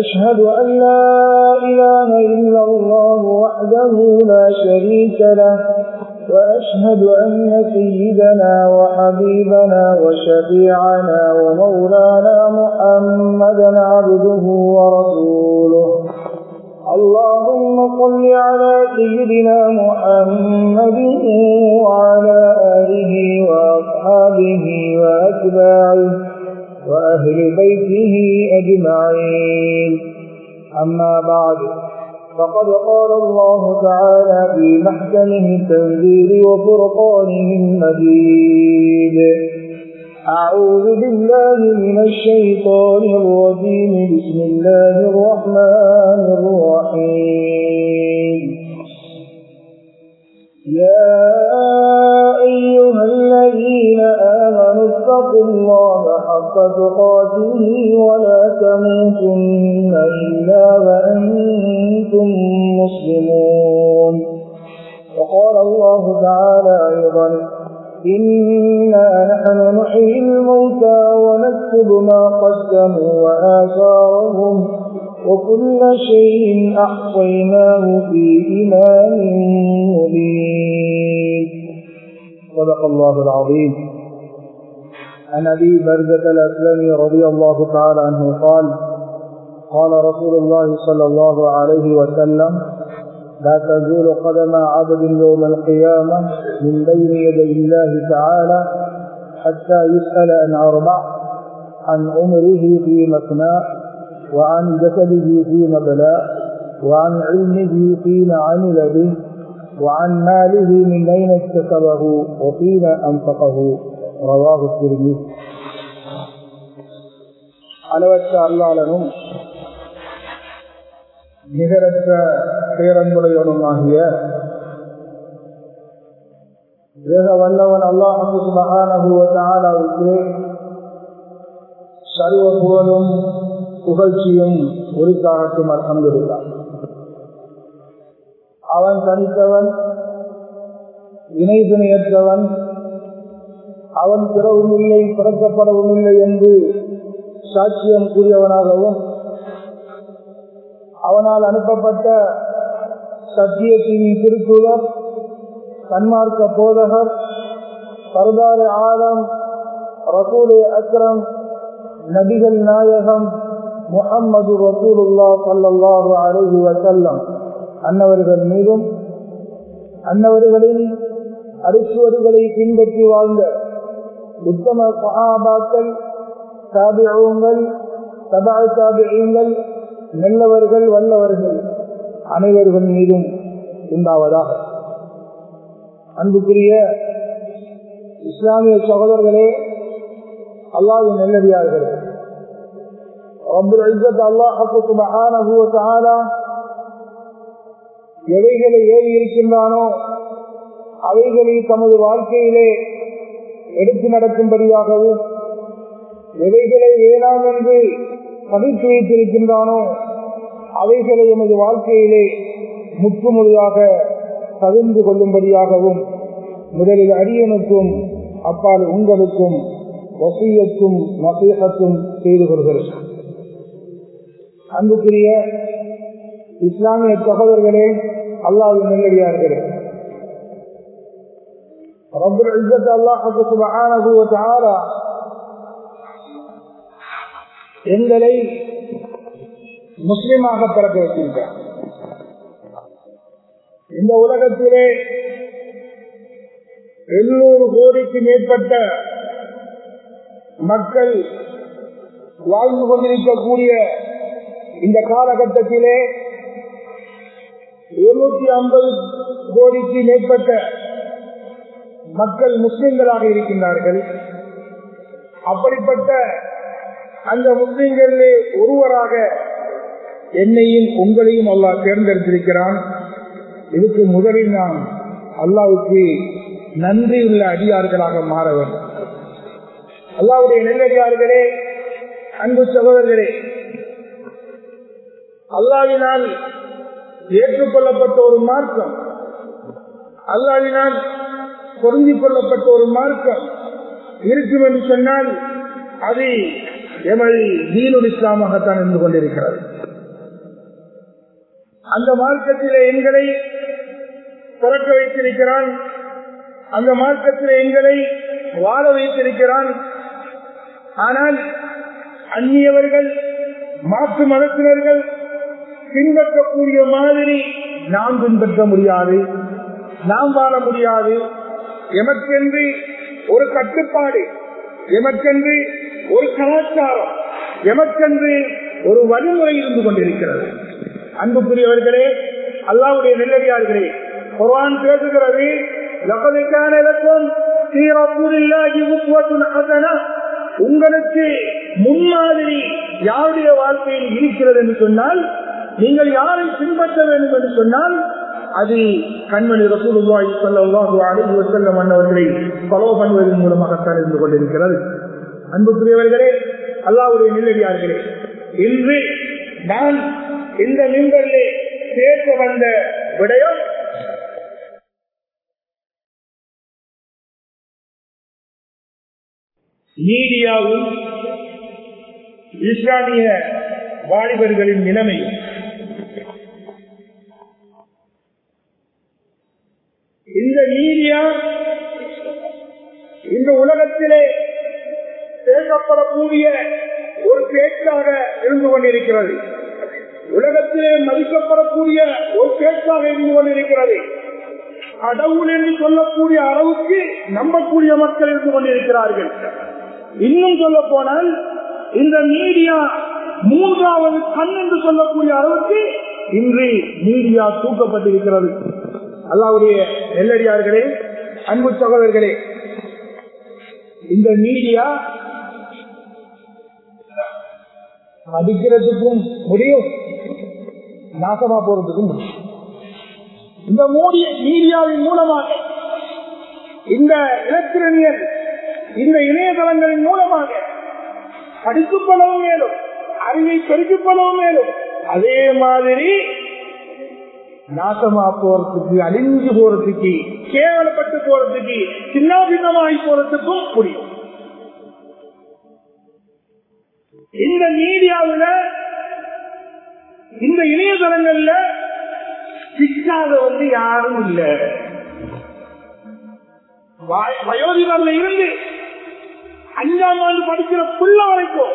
أشهد أن لا إله إلا الله وحده لا شريك له وأشهد أن سيدنا وحبيبنا وشفيعنا ومولانا محمدا عبده ورسوله. اللهم صل على سيدنا محمد وعلى آله وأصحابه وأتباعه. وأهل بيته أجمعين. أما بعد فقد قال الله تعالى في محكمه التنزيل وفرقانه المجيد أعوذ بالله من الشيطان الرجيم. بسم الله الرحمن الرحيم. يا آمنوا اتقوا الله حق تقاته ولا تموتن إلا وأنتم مسلمون. وقال الله تعالى أيضا إنا نحن نحيي الموتى ونكتب ما قدموا وآثارهم وكل شيء أحصيناه في إمام مبين. صدق الله العظيم. عن أبي بردة الأسلمي رضي الله تعالى عنه قال قال رسول الله صلى الله عليه وسلم لا تزول قدم عبد يوم القيامة من بين يدي الله تعالى حتى يسأل عن أربع عن عمره في مثناه وعن جسده في مبلاه وعن علمه فيما عمل به وعن ماله من أين اكتسبه وفيما أنفقه. ரவாகு திருமி. அளவற்ற அல்லாளனும் நிகரற்ற பேரன்புடையவனுமாகிய வேத வல்லவன் அல்லாஹு மகானகுவதாலாவுக்கு சர்வ புகழும் புகழ்ச்சியும் உரித்தாகட்டும் அர்த்தம் அவன் தனித்தவன் இணை துணையற்றவன் அவன் பிறவும் இல்லை பிறக்கப்படவும் இல்லை என்று சாட்சியம் கூறியவனாகவும் அவனால் அனுப்பப்பட்ட சத்தியத்தின் திருக்குவர் சன்மார்க்க போதகர் சர்தார் ஆலம் ரசூலே அக்ரம் நபிகள் நாயகம் முகம்மது ரசூலுல்லா சல்லாஹு அலஹி வசல்லம் அன்னவர்கள் மீதும் அன்னவர்களின் அரிசுவர்களை பின்பற்றி வாழ்ந்த உத்தம சகாபாக்கள் தாபியங்கள் சபா தாபியங்கள் நல்லவர்கள் வல்லவர்கள் அனைவர்கள் மீதும் உண்டாவதாக. அன்புக்குரிய இஸ்லாமிய சகோதரர்களே அல்லாவின் நல்லடியார்களே எவைகளை ஏறி இருக்கின்றானோ அவைகளை தமது வாழ்க்கையிலே எடுத்து நடக்கும்படியாகவும் எவைகளை வேணாம் என்று தவிர்த்து வைத்திருக்கின்றானோ அவைகளை எமது வாழ்க்கையிலே முற்றுமுழுதாக தவிர்ந்து கொள்ளும்படியாகவும் முதலில் அரியனுக்கும் அப்பால் உங்களுக்கும் வசியத்தும் நசீகத்தும் செய்து கொள்கிறேன். அன்புக்குரிய இஸ்லாமிய சகோதரர்களே அல்லாவின் நெல்லடியார்களே ரப்பல் இஸ்ஸத் வ தஆலா எங்களை முஸ்லிமாக பிறக்க வைத்திருக்கிறார் இந்த உலகத்திலே எழுநூறு கோடிக்கு மேற்பட்ட மக்கள் வாழ்ந்து கொண்டிருக்கக்கூடிய இந்த காலகட்டத்திலே இருநூத்தி ஐம்பது கோடிக்கு மேற்பட்ட மக்கள் முஸ்லிம்களாக இருக்கின்றார்கள். அப்படிப்பட்ட அந்த முஸ்லிம்களிலே ஒருவராக என்னையும் உங்களையும் அல்லாஹ் தேர்ந்தெடுத்திருக்கிறான். இதுக்கு முதலில் நாம் அல்லாவுக்கு உள்ள அடியார்களாக மாற வேண்டும் அல்லாவுடைய நெல்லடியார்களே அன்பு சகோதரர்களே அல்லாவினால் ஏற்றுக்கொள்ளப்பட்ட ஒரு மார்க்கம். அல்லாவினால் பொருந்திக் கொள்ளப்பட்ட ஒரு மார்க்கம் இருக்கும் என்று சொன்னால் அது எமது தீனுல் இஸ்லாமாகத்தான் இருந்து கொண்டிருக்கிறது. அந்த மார்க்கத்திலே எங்களை பிறக்க வைத்திருக்கிறான் அந்த மார்க்கத்திலே எங்களை வாழ வைத்திருக்கிறான். ஆனால் அந்நியவர்கள் மாற்று மதத்தினர்கள் பின்பற்றக்கூடிய மாதிரி நாம் பின்பற்ற முடியாது நாம் வாழ முடியாது எமக்கென்று ஒரு கட்டுப்பாடு எமக்கென்று ஒரு கலாச்சாரம் எமக்கென்று ஒரு வழிமுறை இருந்து கொண்டிருக்கிறது. அன்புக்குரியவர்களே அல்லாவுடைய நெல்லடியார்களே குரான் பேசுகிறது லபதுக்கான இலக்கம் உங்களுக்கு முன்மாதிரி யாருடைய வாழ்க்கையில் இருக்கிறது என்று சொன்னால் நீங்கள் யாரை பின்பற்ற வேண்டும் என்று சொன்னால் அது கண்மணி ரசூலுல்லாஹி ஸல்லல்லாஹு அலைஹி வஸல்லம் அன்னவர்களை ஃபாலோ பண்ணுவதன் மூலமாகத்தான் இருந்து கொண்டிருக்கிறது. அன்புக்குரியவர்களே அல்லாவுடைய நில்லடியார்களே இன்று நான் இந்த நின்றலே சேர்க்க வந்த விடயம் மீடியாவும் இஸ்லாமிய வாலிபர்களின் நிலைமையும். இல்லையா? இந்த உலகத்திலே பேசப்படக்கூடிய ஒரு பேச்சாக இருந்து கொண்டிருக்கிறது. உலகத்திலே மதிக்கப்படக்கூடிய ஒரு பேச்சாக இருந்து கொண்டிருக்கிறது. கடவுள் என்று சொல்லக்கூடிய அளவுக்கு நம்பக்கூடிய மக்கள் இருந்து கொண்டிருக்கிறார்கள். இன்னும் சொல்ல போனால் இந்த மீடியா மூன்றாவது கண் என்று சொல்லக்கூடிய அளவுக்கு இன்று மீடியா தூக்கப்பட்டிருக்கிறது. அல்லாவுடைய நெல்லடியார்களே அன்பு சகோதரர்களே இந்த மீடியா மதிக்கிறதுக்கும் முடியும் நாசமா போறதுக்கும் முடியும். இந்த மூடிய மீடியாவின் மூலமாக இந்த எலக்ட்ரானியல் இந்த இணையதளங்களின் மூலமாக படித்துக் கொள்ளவும் மேலும் அறிவை பெருக்கிக் கொள்ளவும் மேலும் அதே மாதிரி நாசமா போறதுக்கு அழிஞ்சு போறதுக்கு கேவலப்பட்டு போறதுக்கு சின்ன பின்னமாகி போறதுக்கும் புரியும். இந்த மீடியாவில் இந்த இணையதளங்கள்ல சிக்காத வந்து யாரும் இல்ல. வயோதிகர்ல இருந்து அஞ்சாம் ஆண்டு படிக்கிற புள்ள வரைக்கும்.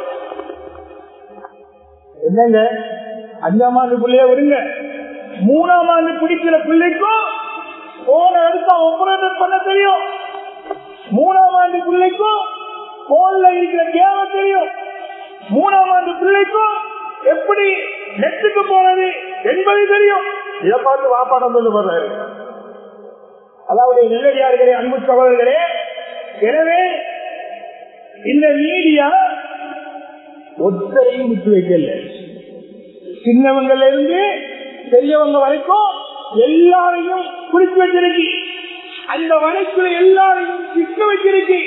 என்னங்க? அஞ்சாம் ஆண்டு பிள்ளைய விடுங்க. மூணாம் ஆண்டு பிடிக்கிற பிள்ளைக்கும் போன அடுத்த ஆபரேட் பண்ண தெரியும். மூணாம் ஆண்டு பிள்ளைக்கும் போன்ல இருக்கிற தேவை தெரியும். மூணாம் ஆண்டு பிள்ளைக்கும் எப்படி நெட்டுக்கு போனது என்பது தெரியும். இதை பார்த்து வாப்பாடம் சொல்லி வர்றாரு. அதாவது நெல்லடியார்களே அன்பு சகோதரர்களே எனவே இந்த மீடியா ஒத்தரையும் விட்டு வைக்கல. சின்னவங்கல இருந்து பெரியவங்க வரைக்கும் எல்லாரையும் குறித்து வச்சிருக்கு. அந்த வழக்குல எல்லாரையும் சிக்க வச்சிருக்கு.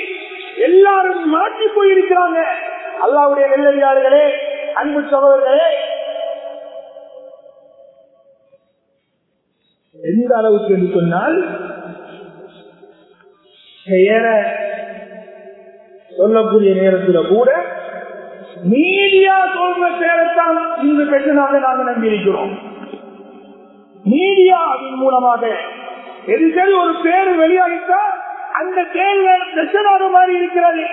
எல்லாரும் மாற்றி போயிருக்கிறாங்க. அல்லாவுடைய நெல்லடியார்களே அன்பு சகோதரர்களே எந்த அளவுக்கு என்று சொன்னால் பெயர சொல்லக்கூடிய நேரத்தில் கூட மீடியா சொல்ற பேரத்தான் இந்த பிரச்சனாக நாங்கள் நம்பியிருக்கிறோம். மீடியாவின் மூலமாக. எது ஒரு பேர் வெளியாகிட்டா அந்த தேர்தல் பிரச்சனாக மாதிரி இருக்கிறது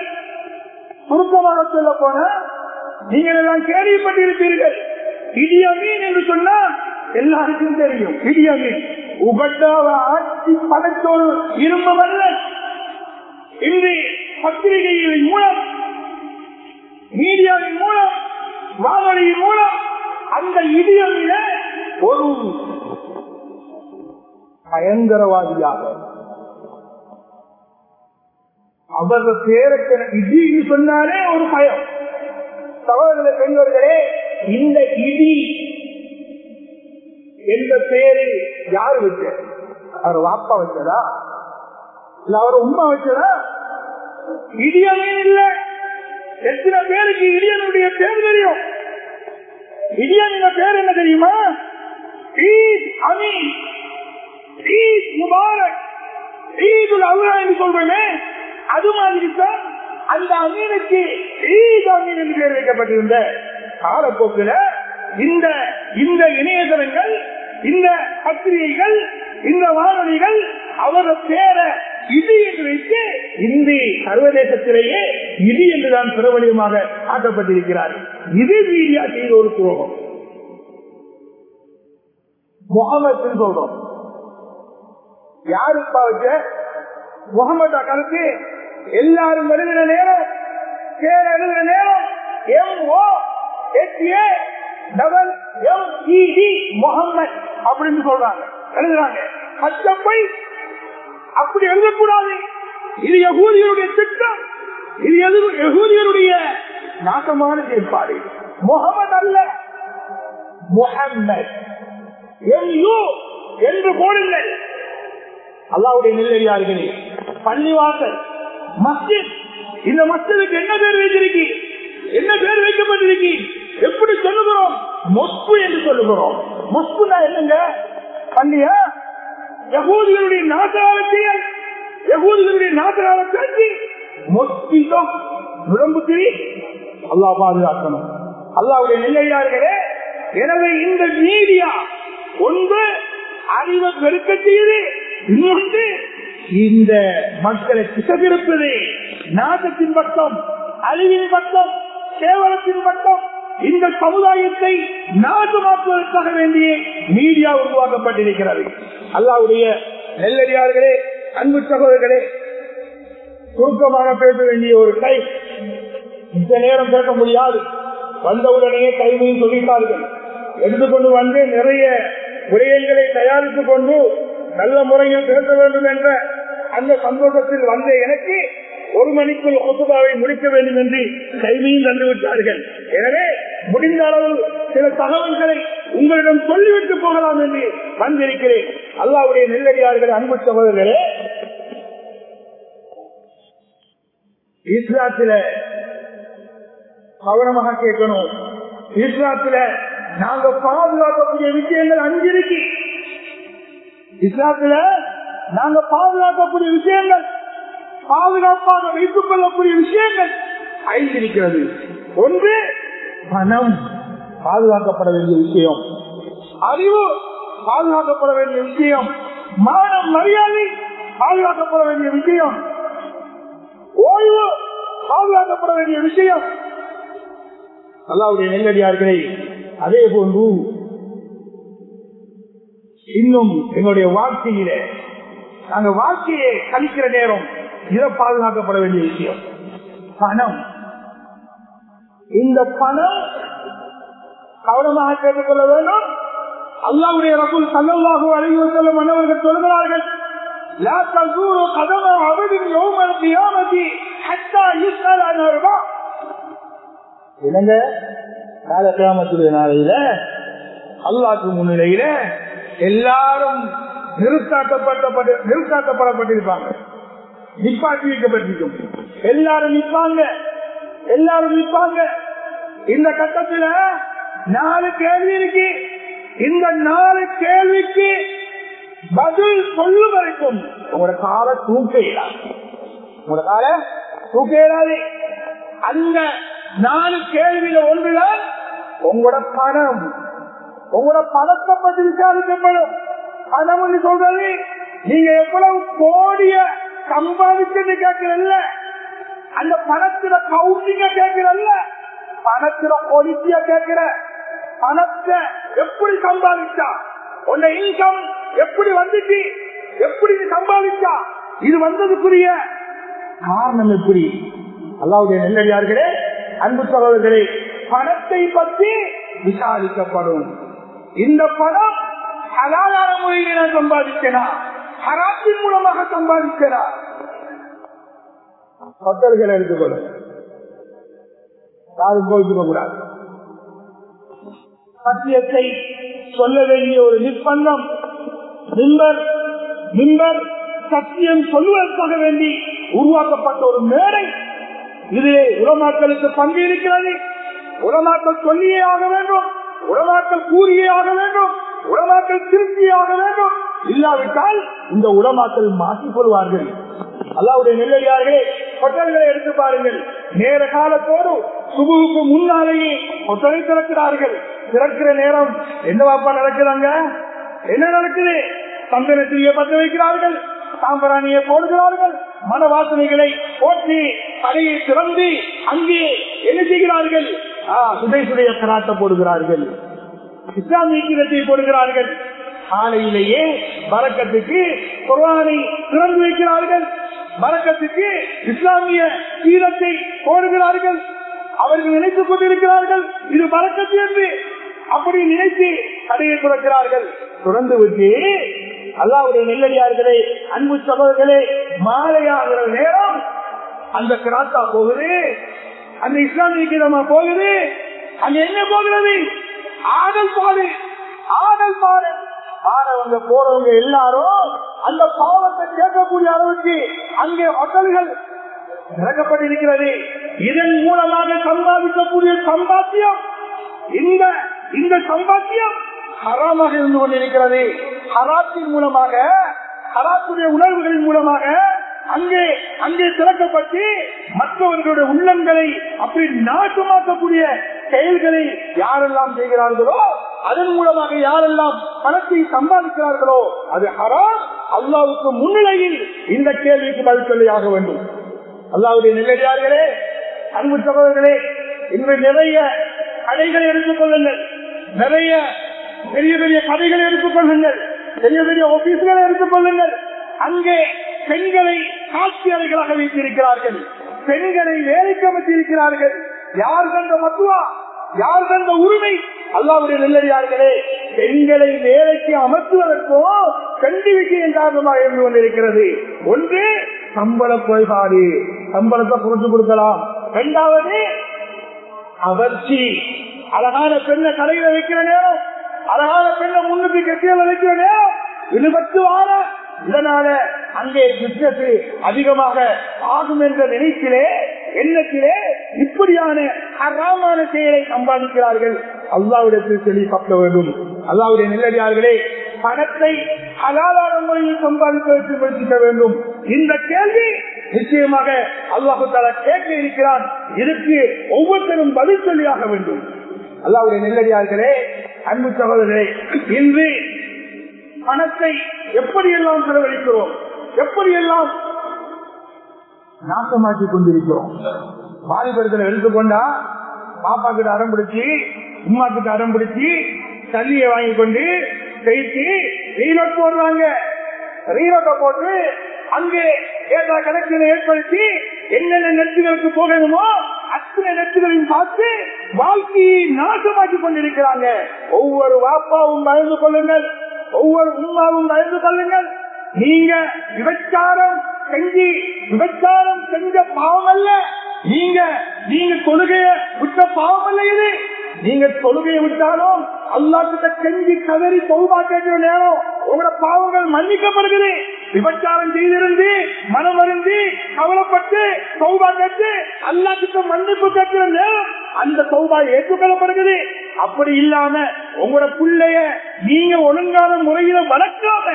சுருக்கமாக சொல்ல போன நீங்கள் எல்லாம் கேள்விப்பட்டிருப்பீர்கள். இடியமீன் என்று சொன்னா எல்லாருக்கும் தெரியும். இடியமீன் உகட்டாவை ஆட்சி பதத்தோடு இரும்பவல்ல இன்று பத்திரிகைகளின் மூலம் மீடியாவின் மூலம் வானொலியின் மூலம் அந்த இடியமீன ஒரு பயங்கரவாதியாக. அவர்கள் பேருக்கு இடின்னு சொன்னாலே ஒரு பயம். சகோதர பெண்களே இந்த இடி எந்த பேரு யாரு வச்ச அவர் வாப்பா வச்சதா? இல்ல அவர் உமா வச்சதா? இடியமே இல்ல. எத்தனை பேருக்கு இடியனுடைய பேர் தெரியும்? இடியன் பேர் என்ன தெரியுமா? அமீன். ஈத் முபாரக். ஈதுல் அல்ஹா என்று சொல்றேனே அது மாதிரி தான் அந்த அமீனுக்கு ஈத் அமீன் என்று பேர் வைக்கப்பட்டிருந்த காலப்போக்கில் இந்த இந்த இணையதளங்கள் இந்த பத்திரிகைகள் இந்த வானொலிகள் அவர பேர இது என்று வைத்து இந்தி சர்வதேசத்திலேயே இது என்றுதான் பிரபலியமாக ஆக்கப்பட்டிருக்கிறார். இது மீடியா செய்த ஒரு துரோகம் முகமது சொல்றோம். யாருப்பா வச்ச? முகமது கருத்து எல்லாரும் வருகிற நேரம் பேர் எழுதுற நேரம் M O H A double M ED Mohammed அப்படின்னு சொல்றாங்க. எழுதுறாங்க. பச்சப்பை அப்படி எழுதக்கூடாது. இது யகூதியருடைய திட்டம். இது யகூதியருடைய நாசமான செயல்பாடு முகமது அல்ல முகம்மது. என்று போடுங்கள். அல்லாவுடைய நெல்லடியார்களே பள்ளிவாசல் மஸ்ஜித். இந்த மஸ்ஜிதுக்கு என்ன பேர் வைத்திருக்கி? என்ன பேர் வைக்கப்பட்டிருக்கி? எப்படி சொல்லுகிறோம்? மொஸ்பு என்று சொல்லுகிறோம். மொஸ்புனா என்னங்க? பள்ளியா? யகூதிகளுடைய நாசகாலத்தியல் யகூதிகளுடைய நாசகாலத்தை பேச்சு மொஸ்பிதம் நுழம்புத்திரி அல்லா பாதுகாக்கணும். அல்லாவுடைய நெல்லையார்களே எனவே இந்த மீடியா ஒன்று அறிவை பெருக்க செய்து இன்னொன்று இந்த மக்களை திசைபிருப்பது நாசத்தின் பக்கம் அழிவின் பக்கம் கேவலத்தின் பக்கம் இந்த சமுதாயத்தை நாசமாக்குவதற்காக வேண்டிய மீடியா உருவாக்கப்பட்டிருக்கிறது. அல்லாவுடைய நெல்லடியார்களே அன்பு சகோதரர்களே சுருக்கமாக பேச வேண்டிய ஒரு கை. இந்த நேரம் பேச முடியாது. வந்தவுடனே கைமையும் சொல்லிட்டார்கள். எடுத்துக்கொண்டு வந்து நிறைய விடயங்களை தயாரித்துக் கொண்டு நல்ல முறையில் பேச வேண்டும் என்ற அந்த சந்தோஷத்தில் வந்த எனக்கு ஒரு மணிக்குள் ஒத்துபாவை முடிக்க வேண்டும் என்று கைமையும் தந்துவிட்டார்கள் எனவே முடிந்த அளவு சில தகவல்களை உங்களிடம் சொல்லிவிட்டு போகலாம் என்று வந்திருக்கிறேன். அல்லாவுடைய நெல்லடியார்கள் அன்பு சகோதரர்களே இஸ்லாத்தில கவனமாக கேட்கணும். இஸ்லாத்தில நாங்க பாதுகாக்கக்கூடிய விஷயங்கள் அஞ்சு இஸ்லாத்துல நாங்க பாதுகாக்கக்கூடிய விஷயங்கள் பாதுகாப்பாக வைத்துக் கொள்ளக்கூடிய விஷயங்கள் ஐந்து இருக்கிறது ஒன்று பணம் பாதுகாக்கப்பட வேண்டிய விஷயம். அறிவு பாதுகாக்கப்பட வேண்டிய விஷயம். மானம் மரியாதை பாதுகாக்கப்பட வேண்டிய விஷயம். ஓய்வு பாதுகாக்கப்பட வேண்டிய விஷயம். அல்லாவுடைய நெல்லடியார்களை அதே போன்று இன்னும் எங்களுடைய வாழ்க்கையில நாங்க வாழ்க்கையை கழிக்கிற நேரம் இதை பாதுகாக்கப்பட வேண்டிய விஷயம். பணம். இந்த பணம் கவனமாக கேட்டுக் கொள்ள வேண்டும் அல்லாவுடைய ரகுல் சல்லல்லாஹு அறிவுறுத்தலும் மன்னவர்கள் சொல்கிறார்கள் என்னங்க? காலக்கிராமத்துடைய நாளையில அல்லாக்கு முன்னிலையில எல்லாரும் நிறுத்தாக்கப்பட்ட நிறுத்தாக்கப்படப்பட்டிருப்பாங்க. நிப்பாட்டி வைக்கப்பட்டிருக்கும். எல்லாரும் நிற்பாங்க. எல்லாரும் நிற்பாங்க. இந்த கட்டத்துல நாலு கேள்வி இருக்கு. இந்த நாலு கேள்விக்கு பதில் சொல்லு வரைக்கும் உங்களோட கால தூக்க உங்களோட கால தூக்க அந்த நாலு கேள்வியில ஒன்றுதான் உங்களோட பணம். உங்களோட பணத்தை பற்றி விசாரிக்கப்படும். பணம் வந்து சொல்றது. நீங்க எவ்வளவு கோடிய சம்பாதிச்சு கேட்கிறல்ல. அந்த பணத்துல கவுண்டிங்க கேட்கிறல்ல. பணத்துல குவாலிட்டியா கேட்கிற பணத்தை எப்படி சம்பாதிச்சா? உன்ன இன்கம் எப்படி வந்துச்சு? எப்படி சம்பாதிச்சா? இது வந்ததுக்குரிய காரணம் எப்படி? அல்லாவுடைய நெல்லடியார்களே அன்பு சகோதரர்களே பணத்தை பற்றி விசாரிக்கப்படும். இந்த பணம் அலாதார முறையில் நான் சம்பாதிச்சனா ஹராத்தின் மூலமாக சம்பாதிக்கிறார் பட்டல்கள் எடுத்துக்கொள்ளும் யாரும் கோவிச்சுக்க கூடாது. சத்தியத்தை சொல்ல வேண்டிய ஒரு நிர்பந்தம் மிம்பர் மிம்பர் சத்தியம் சொல்லுவதற்காக வேண்டி உருவாக்கப்பட்ட ஒரு மேடை இதிலே உலமாக்களுக்கு பங்கு இருக்கிறது. உலமாக்கள் சொல்லியே ஆக வேண்டும். உடமாக்கள் கூறியே ஆக வேண்டும் உடமாக்கள் திருப்தியே ஆக வேண்டும். இல்லாவிட்டால் இந்த உடமாக்கள் மாற்றி கொள்வார்கள் அல்லாவுடைய நெல்லடியார்களே ஹோட்டல்களை எடுத்து பாருங்கள். நேர காலத்தோடு சுபுவுக்கு முன்னாலேயே ஹோட்டலை திறக்கிறார்கள். திறக்கிற நேரம் என்னவாப்பா நடக்கிறாங்க? என்ன நடக்குது? சந்தனத்திலேயே பற்ற வைக்கிறார்கள் சாம்பராணியை போடுகிறார்கள் மன வாசனைகளை போற்றி கடையை திறந்து அங்கே என்ன செய்கிறார்கள்? சுதை சுடைய கராத்தை போடுகிறார்கள். இஸ்லாமிய கீதத்தை போடுகிறார்கள். காலையிலேயே வரக்கத்துக்கு குரானை திறந்து வைக்கிறார்கள். வரக்கத்துக்கு இஸ்லாமிய கீதத்தை போடுகிறார்கள். அவர்கள் நினைத்துக் கொண்டிருக்கிறார்கள் இது வரக்கத்து என்று. அப்படி நினைத்து கடையை துறக்கிறார்கள். துறந்து விட்டு அல்லாவுடைய நெல்லடியார்களே அன்பு சகோதரர்களே மாலையாகிற நேரம் அந்த கிராத்தா போகுது. அந்த இஸ்லாமியக்கு நம்ம போகுது. அங்க என்ன போகிறது? ஆடல் பாடு ஆடல் பாடு பாடவங்க போறவங்க எல்லாரும் அந்த பாவத்தை கேட்கக்கூடிய அளவுக்கு அங்கே ஹோட்டல்கள் திறக்கப்பட்டிருக்கிறது இதன் மூலமாக சம்பாதிக்கக்கூடிய சம்பாத்தியம் இந்த இந்த சம்பாத்தியம் ஹராமாக இருந்து கொண்டிருக்கிறது ஹராத்தின் மூலமாக ஹராத்துடைய உணர்வுகளின் மூலமாக அங்கே அங்கே திறக்கப்பட்டு மற்றவர்களுடைய உள்ளங்களை அப்படி நாசமாக்கக்கூடிய செயல்களை யாரெல்லாம் செய்கிறார்களோ அதன் மூலமாக யாரெல்லாம் பணத்தை சம்பாதிக்கிறார்களோ அது ஹராம். அல்லாவுக்கு முன்னிலையில் இந்த கேள்விக்கு பதில் சொல்லியாக வேண்டும். அல்லாவுடைய நிலையார்களே அன்பு சகோதரர்களே இன்று நிறைய கடைகளை எடுத்துக்கொள்ளுங்கள் நிறைய பெரிய பெரிய கடைகளை எடுத்துக் கொள்ளுங்கள். பெரிய பெரிய ஆபீஸ்களை எடுத்துக் கொள்ளுங்கள். அங்கே பெண்களை காட்சியாளர்களாக வைத்திருக்கிறார்கள். பெண்களை வேலைக்கு அமைத்திருக்கிறார்கள் யார் தந்த மத்துவா? யார் தந்த உரிமை? அல்லாவுடைய நெல்லடியார்களே பெண்களை வேலைக்கு அமர்த்துவதற்கோ கண்டி விஷயம் காரணமாக இருந்து கொண்டிருக்கிறது. ஒன்று சம்பள குறைபாடு. சம்பளத்தை புரிஞ்சு கொடுக்கலாம். இரண்டாவது அவர்ச்சி அழகான பெண்ணை கடையில வைக்கிற நேரம் அழகான பெண்ணை முன்னுக்கு கட்டியில வைக்கிற நேரம் இருபத்து வார இதனால அங்கே பிசினஸ் அதிகமாக ஆகும் என்ற நினைப்பிலே எண்ணத்திலே இப்படியான அறாமான செயலை சம்பாதிக்கிறார்கள். அல்லாவிடத்தில் சொல்லி பார்க்க வேண்டும். அல்லாவுடைய நெல்லடியார்களே பணத்தை அலாதார முறையில் சம்பாதிப்பதற்கு முயற்சிக்க வேண்டும். இந்த கேள்வி நிச்சயமாக அல்லாஹு தாலா கேட்க இருக்கிறான். இதற்கு ஒவ்வொருத்தரும் பதில் சொல்லியாக வேண்டும். அல்லாவுடைய நெல்லடியார்களே அன்பு சகோதரர்களே இன்று பணத்தை எப்படியெல்லாம் செலவழிக்கிறோம்? எப்படியெல்லாம் நாசமாக்கி கொண்டிருக்கிறோம். வாலிபர்களை எடுத்துக்கொண்டா பாப்பா கிட்ட அடம் பிடிச்சி உமா கிட்ட அடம் பிடிச்சி தண்ணியை வாங்கி கொண்டு கைத்தி ரீலோட் போடுறாங்க. ரீலோட்டை போட்டு அங்கே ஏதா கணக்கில் ஏற்படுத்தி என்னென்ன நெட்டுகளுக்கு போகணுமோ அத்தனை நெட்டுகளையும் பார்த்து வாழ்க்கையை நாசமாக்கி கொண்டிருக்கிறாங்க. ஒவ்வொரு வாப்பாவும் பயந்து கொள்ளுங்கள். ஒவ்வொரு உமாவும் பயந்து கொள்ளுங்கள். நீங்க விபச்சாரம் செஞ்சு விபச்சாரம் செஞ்ச பாவம் அல்ல நீங்க நீங்க தொழுகைய விட்ட பாவம் அல்ல இது. நீங்க தொழுகையை விட்டாலும் அல்லா கிட்ட செஞ்சு கதறி தொழுவா கேட்கிற நேரம் உங்களோட பாவங்கள் மன்னிக்கப்படுகிறது. விபச்சாரம் செய்திருந்து மனம் அறிந்து கவலைப்பட்டு சௌபா கேட்டு அல்லா கிட்ட மன்னிப்பு கேட்கிற நேரம் அந்த சௌபா ஏற்றுக்கொள்ளப்படுகிறது. அப்படி இல்லாம உங்களோட பிள்ளைய நீங்க ஒழுங்கான முறையில வளர்க்காம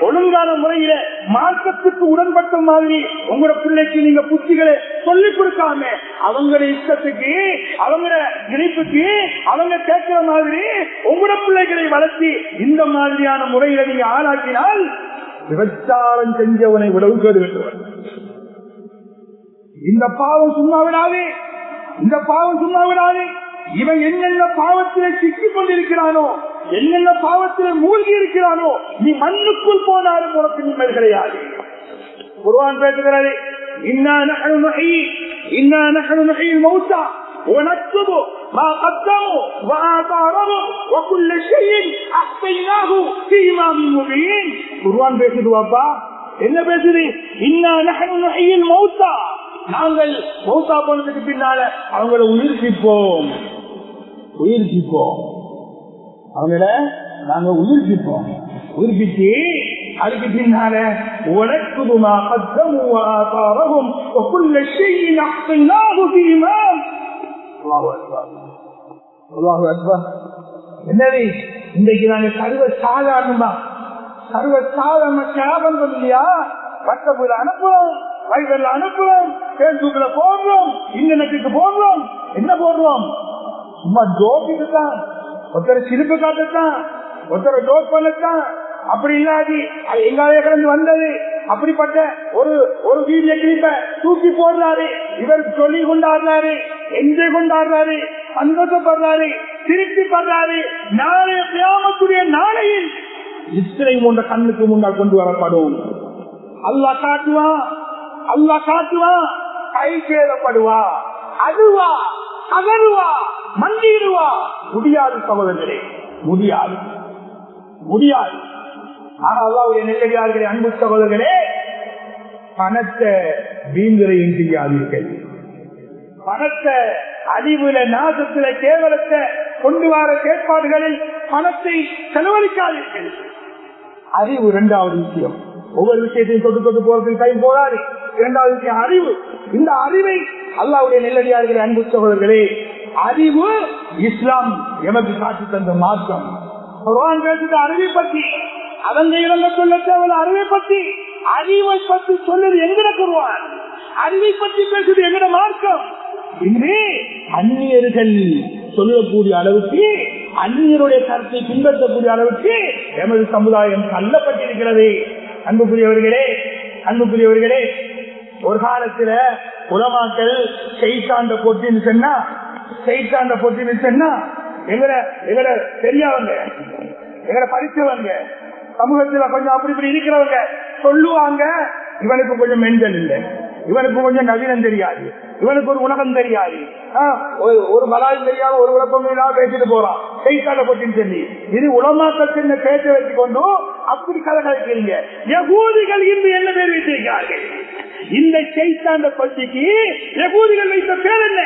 ஒழுங்கான முறையில மார்க்கத்துக்கு உடன்பட்ட மாதிரி உங்களோட பிள்ளைக்கு நீங்க புத்திகளை சொல்லிக் கொடுக்காம அவங்களோட இஷ்டத்துக்கு அவங்களோட நினைப்புக்கு அவங்க கேட்கிற மாதிரி உங்களோட பிள்ளைகளை வளர்த்தி இந்த மாதிரியான முறையில நீங்க ஆளாக்கினால் விபச்சாரம் செஞ்சவனை விடவு கேடு வேண்டும் இந்த பாவம் சும்மா விடாது. இந்த பாவம் சும்மா விடாது. இவன் என்னென்ன பாவத்திலே சிக்கிக் கொண்டிருக்கிறானோ என்னென்ன பாவத்திலே மூழ்கி இருக்கிறானோ நீ மண்ணுக்குள் போனாலும் உனக்கு நிம்மதி கிடையாது குருவான் பேசுகிறது இன்னா நகழு நகை இன்னா நகழு நகையில் மௌத்தா ونكتب ما قدموا وآثارهم وكل شيء أحصيناه في إمام مبين குர்ஆன் பேசுது அப்பா என்ன பேசுது இன்னா நஹனு நஹியில் மௌத்தா நாங்கள் மௌத்தா போனதுக்கு பின்னால அவங்கள உயிர்ப்பிப்போம் உயிர்ப்பிப்போம். அவங்கள நாங்க உயிர்ப்பிப்போம். உயிர்ப்பித்து அதுக்கு பின்னால உனக்கு என்னது? இன்றைக்கு நாங்க சர்வ சாதாரணமா சர்வ சாதாரண பண்றோம் இல்லையா? வாட்ஸ்அப்ல அனுப்புறோம் வைபர்ல அனுப்புறோம் பேஸ்புக்ல போடுறோம் இன்டர்நெட்டுக்கு போடுறோம் என்ன போடுறோம்? சும்மா ஜோக்கு தான் ஒருத்தர் சிரிப்பு காட்டத்தான் ஒருத்தர் ஜோக் பண்ணத்தான். அப்படி இல்லாது அது எங்காலே கிடந்து வந்தது. அப்படிப்பட்ட ஒரு ஒரு வீடியோ கிளிப்ப தூக்கி போடுறாரு. இவர் சொல்லி கொண்டாடுறாரு என்ஜாய் கொண்டாடுறாரு சந்தோஷப்படுறாரு திருப்பி படுறாரு. நாளைய கியாமத்துடைய நாளையில் இத்தனை மூன்ற கண்ணுக்கு முன்னால் கொண்டு வரப்படும். அல்லா காட்டுவான் அல்லா காட்டுவான் கை சேதப்படுவா அதுவா அகருவா மண்டிடுவா முடியாது சகோதரர்களே முடியாது. முடியாது. ஆனா அல்லாவுடைய நெல்லடியார்களே அன்பு சகோதரர்களே பணத்தை வீண்விரையும் செய்யாதீர்கள் பணத்தை அழிவுல நாசத்துல கேவலத்தை கொண்டு வர செயற்பாடுகளில் பணத்தை செலவழிக்காதீர்கள். அறிவு இரண்டாவது விஷயம். ஒவ்வொரு விஷயத்தையும் தொட்டு தொட்டு போறதுக்கு கை போடாது இரண்டாவது விஷயம் அறிவு. இந்த அறிவை அல்லாவுடைய நெல்லடியார்களே அன்பு சகோதரர்களே அறிவு இஸ்லாம். எமக்கு காட்டி தந்த மாற்றம் பகவான் பேசுகிற அறிவை பற்றி அவங்க இறங்க சொல்ல தேவையில்ல அறிவை பற்றி அறிவை பற்றி சொல்லது எங்கட குருவான்? அறிவை பற்றி பேசுறது எங்கட மார்க்கம்? இன்று அந்நியர்கள் சொல்லக்கூடிய அளவுக்கு அந்நியருடைய கருத்தை பின்பற்றக்கூடிய அளவுக்கு எமது சமுதாயம் தள்ளப்பட்டிருக்கிறது. அன்புக்குரியவர்களே அன்புக்குரியவர்களே ஒரு காலத்துல உலமாக்கள் செய்தாண்ட போட்டின்னு சொன்னா செய்தாண்ட போட்டின்னு சொன்னா எங்களை எங்களை பெரியவங்க எங்களை படிச்சவங்க சமூகத்துல கொஞ்சம் அப்படி இப்படி இருக்கிறவங்க சொல்லுவாங்க இவனுக்கு கொஞ்சம் மென்டல் இல்லை. இவனுக்கு கொஞ்சம் நவீனம் தெரியாது. இவனுக்கு ஒரு உலகம் தெரியாது. ஒரு மலாயம் தெரியாத ஒரு உலகம் பேசிட்டு போறான். செய்தாண்ட போட்டின்னு சொல்லி. இது உலமாக்கத்தின் சின்ன பேச்ச வச்சுக்கொண்டு அப்படி கதை கலக்கிறீங்க யகூதிகள் இன்று என்ன பேர் வைத்திருக்கிறார்கள் இந்த செய்தாண்ட பட்டிக்கு யகூதிகள் வைத்த பேர் என்ன?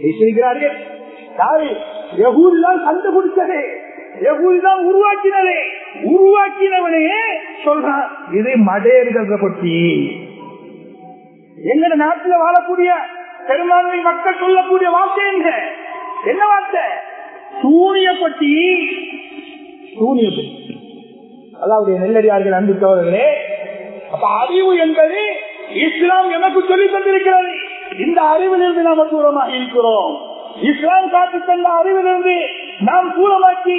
வைத்திருக்கிறார்கள் யாரு? குடித்ததே கண்டுபிடிச்சதே தான் உருவாக்கினதே. உருவாக்கினவனையே சொல்றான் இது மடையர்கள பற்றி. எங்க நாட்டுல வாழக்கூடிய பெரும்பான்மை மக்கள் சொல்லக்கூடிய வார்த்தை என்ன? என்ன வார்த்தை? சூரிய பட்டி. சூரிய அதாவது நெல்லடியார்கள் அன்பு தோழர்களே அப்ப அறிவு என்பது இஸ்லாம் எனக்கு சொல்லி தந்திருக்கிறது. இந்த அறிவிலிருந்து நாம் தூரமாக இருக்கிறோம். இஸ்லாம் காட்டி தந்த அறிவிலிருந்து நாம் தூரமாக்கி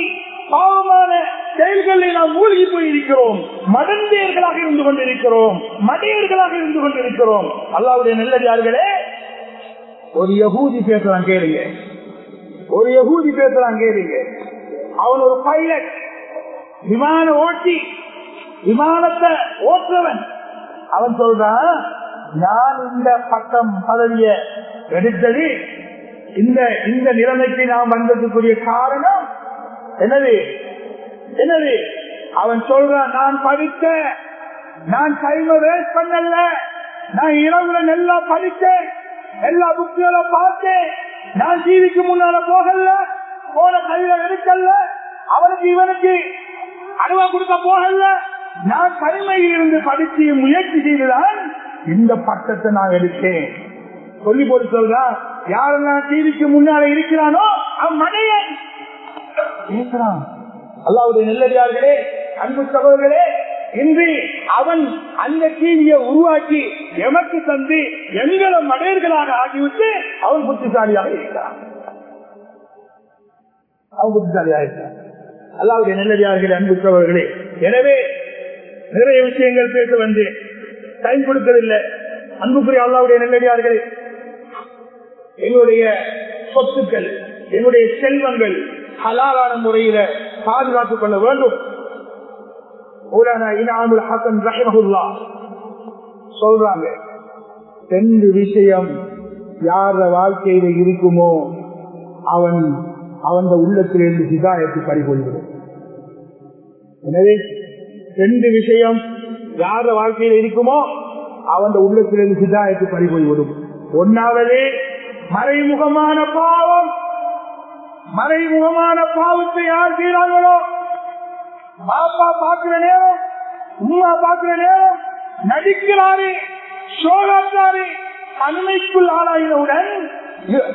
பாவமான செயல்களில் நாம் மூழ்கி போயிருக்கிறோம். மடந்தையர்களாக இருந்து கொண்டிருக்கிறோம். மடையர்களாக இருந்து கொண்டிருக்கிறோம். அல்லாவுடைய நெல்லடியார்களே ஒரு யகூதி பேசுறான் கேளுங்க. ஒரு யகூதி பேசுறான் கேளுங்க. அவன் ஒரு பைலட் விமான ஓட்டி விமானத்தை ஓட்டுறவன். அவன் சொல்றான் நான் இந்த பட்டம் பதவிய எடுத்தது இந்த இந்த நிலைமைக்கு நாம் வந்ததுக்குரிய காரணம் என்னது? என்னது? அவன் சொல்றான் நான் படித்த நான் டைம வேஸ்ட் பண்ணல. நான் இரவுல நல்லா படித்தேன். எல்லா புக்குகளை பார்த்தேன். நான் டிவிக்கு முன்னால போகல. போன கையில எடுக்கல. அவனுக்கு இவனுக்கு அனுபவம் கொடுக்க போகல. நான் கடுமையில் இருந்து படித்து முயற்சி செய்துதான் இந்த பட்டத்தை நான் எடுத்தேன். சொல்லி போட்டு சொல்றா யாரெல்லாம் டிவிக்கு முன்னால இருக்கிறானோ அவன் மடையன் அல்லாவுடைய நெல்லடியார்களே அன்பு சகோதரர்களே இன்று அவன் அந்த டிவியை உருவாக்கி எமக்கு தந்து எங்களை மடையர்களாக ஆகிவிட்டு அவன் புத்திசாலியாக இருக்கிறான். அவன் புத்திசாலியாக இருக்கிறான். அல்லாவுடைய நெல்லடியார்களே அன்பு சகோதரர்களே எனவே நிறைய விஷயங்கள் பேச வந்து டைம் கொடுக்கவில்லை அன்புக்குரிய அல்லாவுடைய நெல்லடியார்கள் எங்களுடைய சொத்துக்கள் என்னுடைய செல்வங்கள் ஹலாலான முறையில பாதுகாத்துக் கொள்ள வேண்டும். சொல்றாங்க ரெண்டு விஷயம் யார வாழ்க்கையில இருக்குமோ அவன் அவன் உள்ளத்திலிருந்து சிதாயத்தை பறிகொள்கிறது எனவே ரெண்டு விஷயம் யார வாழ்க்கையில இருக்குமோ அவன் உள்ளத்திலிருந்து போய் வரும் ஒன்னாவது மறைமுகமான பாவம். மறைமுகமான பாவத்தை யார் செய்யறாங்களோ பாப்பா பாக்குற நேரம் உமா பாக்குற நேரம் நடிக்கிறாரு சோகாத்தாரு அண்மைக்குள் ஆளாயினவுடன்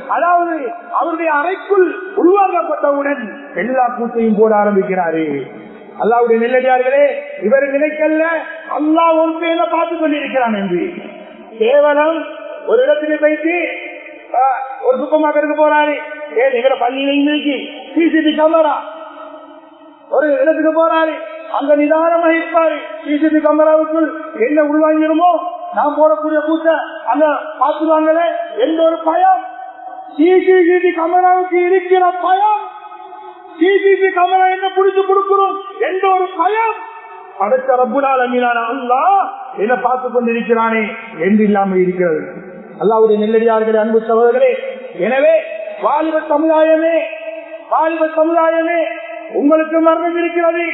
அதாவது அவருடைய அறைக்குள் உருவாக்கப்பட்டவுடன் எல்லா கூட்டையும் போட ஆரம்பிக்கிறாரு. அல்லாவுடைய நெல்லடியார்களே இவர் நினைக்கல்ல அல்லா ஒரு பேரை பார்த்து கொண்டிருக்கிறான் என்று. கேவலம் ஒரு இடத்துல போயிட்டு ஒரு சுத்தமாக இருக்க போறாரு. ஏன் எங்க பள்ளியில இன்னைக்கு சிசிடி கேமரா ஒரு இடத்துக்கு போறாரு. அங்க நிதானமா இருப்பாரு. சிசிடி கேமராவுக்குள் என்ன உள்வாங்கிடுமோ நான் போடக்கூடிய கூட்ட அந்த பார்த்துருவாங்களே எந்த ஒரு பயம்? சிசிடிவி கேமராவுக்கு இருக்கிற பயம். சிசிடி கேமரா என்ன பிடிச்சு கொடுக்கிறோம் எந்த ஒரு பயம்? அடுத்த ரப்புலால் அமீனான அல்லா என்ன பார்த்து கொண்டிருக்கிறானே என்று இல்லாமல் இருக்கிறது. அல்லாவுடைய நெல்லடியார்களே அன்பு சகோதரர்களே எனவே வாலிப சமுதாயமே வாலிப சமுதாயமே உங்களுக்கு மரணம் இருக்கிறது.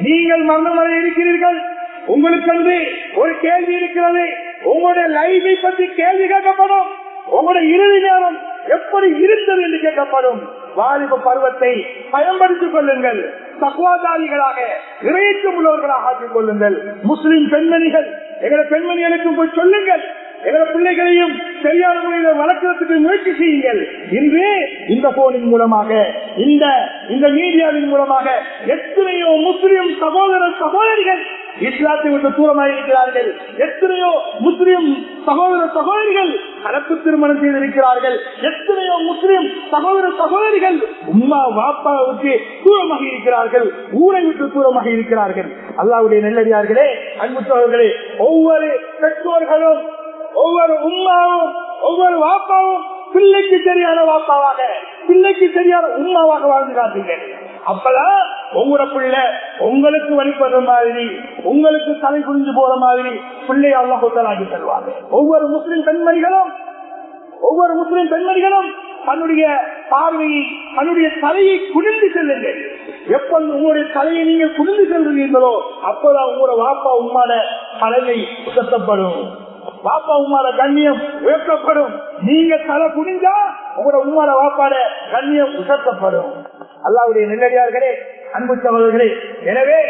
நீங்கள் மரணம் வரை இருக்கிறீர்கள். உங்களுக்கு வந்து ஒரு கேள்வி இருக்கிறது. உங்களுடைய லைஃபை பற்றி கேள்வி கேட்கப்படும். உங்களுடைய இறுதி நேரம் எப்படி இருந்தது என்று கேட்கப்படும். வாலிப பருவத்தை பயன்படுத்திக் கொள்ளுங்கள். தக்குவாதாரிகளாக இறையற்றம் உள்ளவர்களாக ஆக்கிக் கொள்ளுங்கள். முஸ்லிம் பெண்மணிகள் எங்களை பெண்மணிகளுக்கு போய் சொல்லுங்கள். எங்களை பிள்ளைகளையும் சரியான முறையில வளர்க்கறதுக்கு முயற்சி செய்யுங்கள். இன்று இந்த போனின் மூலமாக இந்த இந்த மீடியாவின் மூலமாக எத்தனையோ முஸ்லிம் சகோதர சகோதரிகள் இஸ்லாத்தை விட்டு தூரமாக இருக்கிறார்கள். எத்தனையோ முஸ்லிம் சகோதர சகோதரிகள் கலப்பு திருமணம் செய்திருக்கிறார்கள். எத்தனையோ முஸ்லிம் சகோதர சகோதரிகள் உம்மா வாப்பாவுக்கு தூரமாக இருக்கிறார்கள். ஊரை விட்டு தூரமாக இருக்கிறார்கள். அல்லாவுடைய நெல்லடியார்களே அன்பு சோழர்களே ஒவ்வொரு பெற்றோர்களும் ஒவ்வொரு உமாவும் ஒவ்வொரு வாப்பாவும் பிள்ளைக்கு சரியான வாப்பாவாக பிள்ளைக்கு சரியான உண்மாவாக வாழ்ந்து காட்டுங்கள். அப்பதான் உங்கள பிள்ளை உங்களுக்கு வழிபடுற மாதிரி உங்களுக்கு தலை புரிஞ்சு போற மாதிரி பிள்ளை கொத்தலாக்கி தருவாங்க. ஒவ்வொரு முஸ்லிம் பெண்மணிகளும் ஒவ்வொரு முஸ்லிம் பெண்மணிகளும் தன்னுடைய பார்வையை தன்னுடைய தலையை குனிந்து செல்லுங்கள். எப்ப உங்களுடைய தலையை நீங்கள் குனிந்து செல்கிறீர்களோ அப்பதான் உங்களோட வாப்பா உமான தலைமை உசத்தப்படும் பாப்பா உமார கண்ணியம் உயர்த்தப்படும். நீங்க தலை குனிஞ்சா உங்களோட உமார வாப்பாட கண்ணியம் உசத்தப்படும் அல்லாவுடைய நெல்லடியார்களே அன்பு சகோதரர்களே எனவே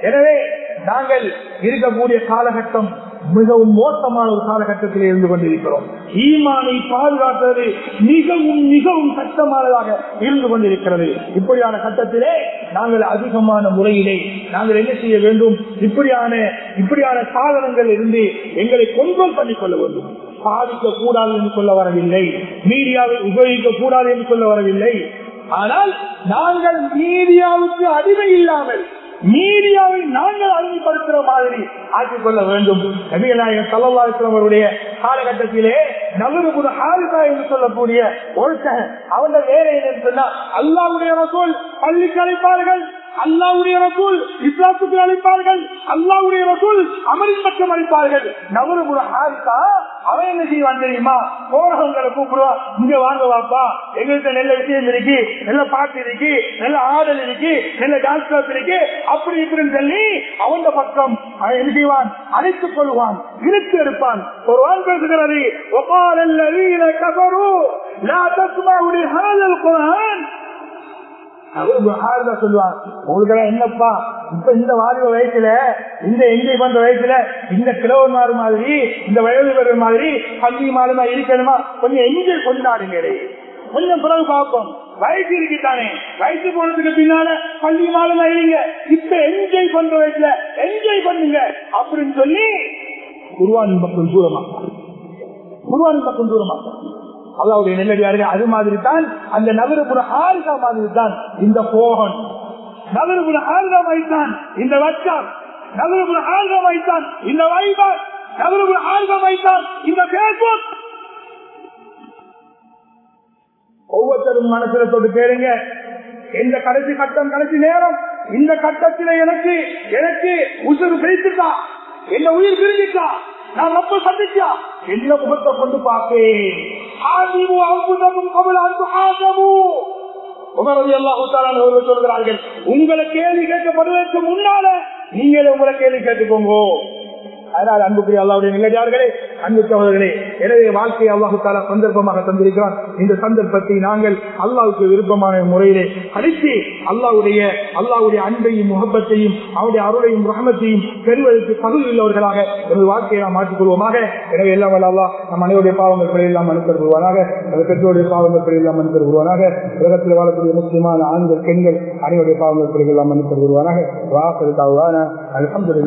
எனவே நாங்கள் இருக்கக்கூடிய காலகட்டம் மிகவும் மோசமான ஒரு காலகட்டத்தில் இருந்து கொண்டிருக்கிறோம். ஈமானை பாதுகாக்கிறது மிகவும் மிகவும் கஷ்டமானதாக இருந்து கொண்டிருக்கிறது. இப்படியான கட்டத்திலே நாங்கள் அதிகமான முறையிலே நாங்கள் என்ன செய்ய வேண்டும்? இப்படியான இப்படியான சாதனங்கள் இருந்து எங்களை கொஞ்சம் பண்ணிக் கொள்ள வேண்டும். பாதிக்க கூடாது என்று சொல்ல வரவில்லை. மீடியாவை உபயோகிக்க கூடாது என்று சொல்ல வரவில்லை. ஆனால் நாங்கள் மீடியாவுக்கு அடிமை இல்லாமல் மீடியாவை நாங்கள் அடிமைப்படுத்துற மாதிரி ஆக்கிக் கொள்ள வேண்டும். நபிகநாயகர் சல்லாஸ்லவருடைய அவருடைய காலகட்டத்திலே நவருபுர ஹாரிசா என்று சொல்லக்கூடிய ஒருத்தன் அவன் வேலை என்ன சொன்னா அல்லாவுடைய பள்ளிக்கு அழைப்பார்கள். அல்லாவுடைய ரசூல் இஸ்லாத்துக்கு அழைப்பார்கள் அல்லாவுடைய ரசூல் அமரின் பக்கம் அழைப்பார்கள் நவரபுர ஹாரிசா அவன் என்ன செய்வான் தெரியுமா? போரகங்களை கூப்பிடுவான் இங்க வாங்க வாப்பா எங்களுக்கு நல்ல விஷயம் இருக்கு. நல்ல பாட்டு இருக்கு. நல்ல ஆடல் இருக்கு. நல்ல டான்ஸ் இருக்கு. அப்படி இப்படின்னு சொல்லி அவன் பக்கம் அவன் என்ன செய்வான்? அழைத்துக் கொள்வான். இழுத்து எடுப்பான். ஒரு ஆள் பேசுகிறது ஒப்பால் வீர கபரு லா தஸ்மாவுடைய ஹாதல் குரான் சொல்லுவாங்க. உங்களுக்கு என்னப்பா? இப்ப இந்த வாலிப வயசுல இந்த என்ஜாய் பண்ற வயசுல இந்த கிழவன் மாறு மாதிரி இந்த வயது மாதிரி பள்ளி மாலுமா இருக்கணுமா? கொஞ்சம் என்ஜாய் கொண்டாடுங்க கொஞ்சம் பிறகு பார்ப்போம். வயசு இருக்குதானே? வயசு போனதுக்கு பின்னால பள்ளி மாலுமா இருங்க. இப்ப என்ஜாய் பண்ற வயசுல என்ஜாய் பண்ணுங்க. அப்படின்னு சொல்லி குருவானின் பக்கம் தூரமா. குருவானின் பக்கம் தூரமா. அல்லாவுடைய நெல்லடியார்கள் அது மாதிரி தான் அந்த நகரப்புற ஆறுதா மாதிரி தான் இந்த போகன். நகரப்புற ஆறுகா வைத்தான் இந்த வச்சான் நகரப்புற ஆறுகா வைத்தான் இந்த வைபர். நகரப்புற ஆறுகா வைத்தான் இந்த பேஸ்புக் ஒவ்வொருத்தரும் மனசுல தொட்டு கேளுங்க. இந்த கடைசி கட்டம் கடைசி நேரம்? இந்த கட்டத்தில எனக்கு எனக்கு உசுறு பிரித்துட்டா என்ன உயிர் பிரிஞ்சுட்டா? நான் ரொம்ப சந்திச்சா? என்ன முகத்தை கொண்டு பார்ப்பேன். சொல்கிறார்கள் உங்களை கேள்வி கேட்கப்படுவதற்கு முன்னால நீங்களே உங்களை கேள்வி கேட்டுக்கோங்க. அதனால் அன்புக்குரிய அல்லாவுடைய நிலையார்களே அன்பு சகோதரர்களே எனவே வாழ்க்கையை அல்லாஹு தாலா சந்தர்ப்பமாக தந்திருக்கிறான். இந்த சந்தர்ப்பத்தை நாங்கள் அல்லாவுக்கு விருப்பமான முறையிலே அடித்து அல்லாவுடைய அல்லாவுடைய அன்பையும் முகப்பத்தையும் அவருடைய அருளையும் ரகமத்தையும் பெறுவதற்கு தகுதி உள்ளவர்களாக எனது வாழ்க்கையை நாம் மாற்றிக்கொள்வோமாக எனவே எல்லாம் அல்லா நம் அனைவருடைய பாவங்கள் பிழையெல்லாம் அனுப்பர் வருவானாக நமது பெற்றோருடைய பாவங்கள் பிழையெல்லாம் மனுத்தர் வருவானாக உலகத்தில் வாழக்கூடிய முக்கியமான ஆண்கள் பெண்கள் அனைவருடைய பாவங்கள் பிழையெல்லாம் மனுத்தர் வருவானாக வாசல் தாவான. அலமது